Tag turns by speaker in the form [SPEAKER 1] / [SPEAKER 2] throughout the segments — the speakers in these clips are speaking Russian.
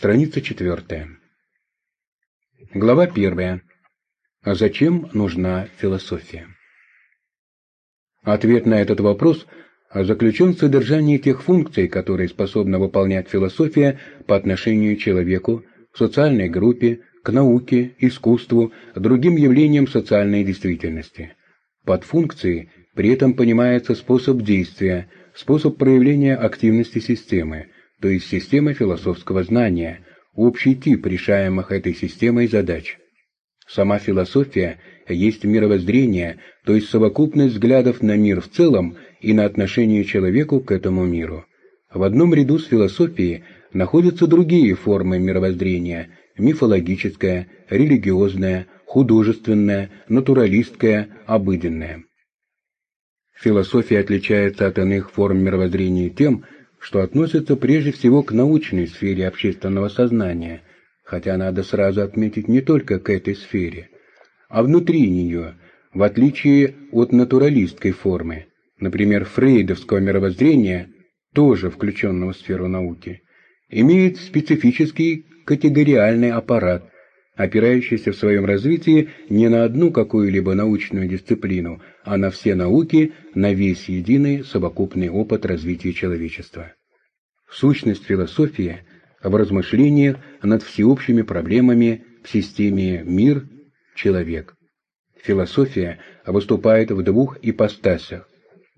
[SPEAKER 1] Страница четвертая. Глава первая. А зачем нужна философия? Ответ на этот вопрос заключен в содержании тех функций, которые способна выполнять философия по отношению к человеку, социальной группе, к науке, искусству, другим явлениям социальной действительности. Под функцией при этом понимается способ действия, способ проявления активности системы, то есть система философского знания, общий тип решаемых этой системой задач. Сама философия есть мировоззрение, то есть совокупность взглядов на мир в целом и на отношение человеку к этому миру. В одном ряду с философией находятся другие формы мировоззрения – мифологическое, религиозное, художественное, натуралистское, обыденное. Философия отличается от иных форм мировоззрения тем, что относится прежде всего к научной сфере общественного сознания, хотя надо сразу отметить не только к этой сфере, а внутри нее, в отличие от натуралистской формы, например, фрейдовского мировоззрения, тоже включенного в сферу науки, имеет специфический категориальный аппарат, опирающийся в своем развитии не на одну какую-либо научную дисциплину, а на все науки, на весь единый совокупный опыт развития человечества. Сущность философии в размышлениях над всеобщими проблемами в системе мир-человек. Философия выступает в двух ипостасях.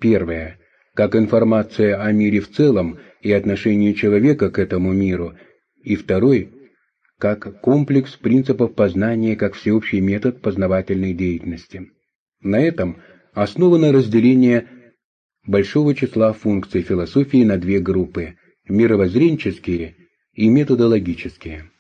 [SPEAKER 1] Первая – как информация о мире в целом и отношении человека к этому миру, и второй как комплекс принципов познания как всеобщий метод познавательной деятельности. На этом основано разделение большого числа функций философии на две группы – мировоззренческие и методологические.